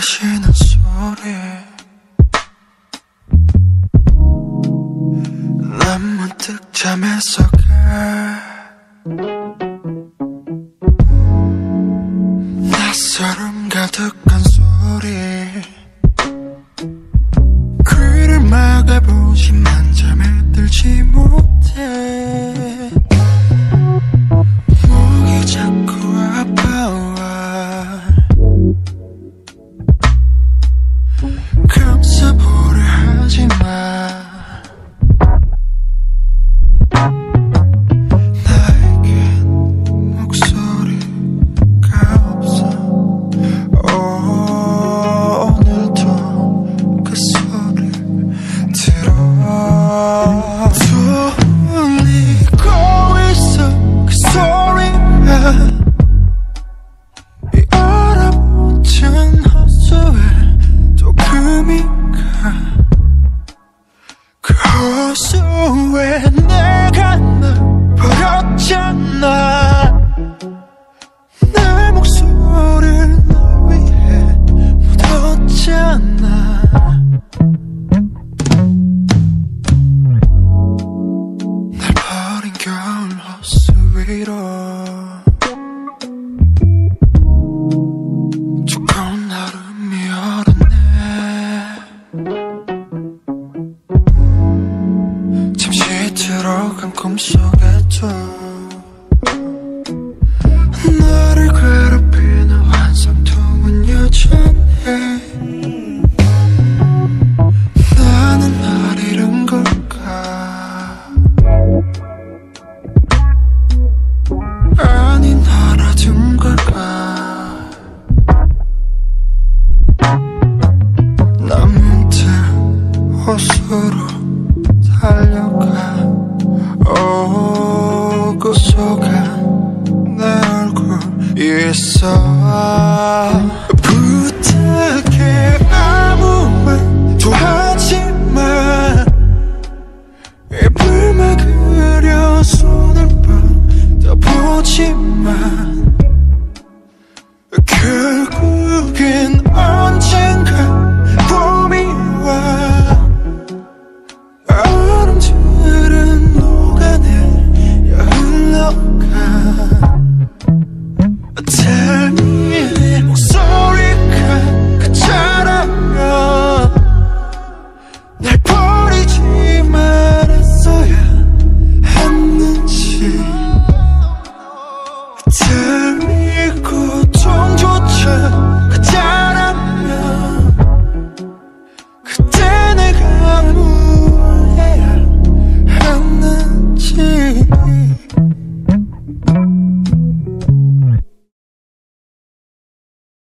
가시는 소리 난 문득 잠에서 가 낯설음 가득한 소리. 귀를 막아보지만 잠에 들지 헛소에 내가 널 버렸잖아 내 목소리를 널 위해 묻었잖아 날 버린 겨울 호수 위로 들어간 꿈속에도 있어. 부탁해. 아무 말 좋아하지 마 불만 그려 손을 뻗어보지 마 재미고 정조차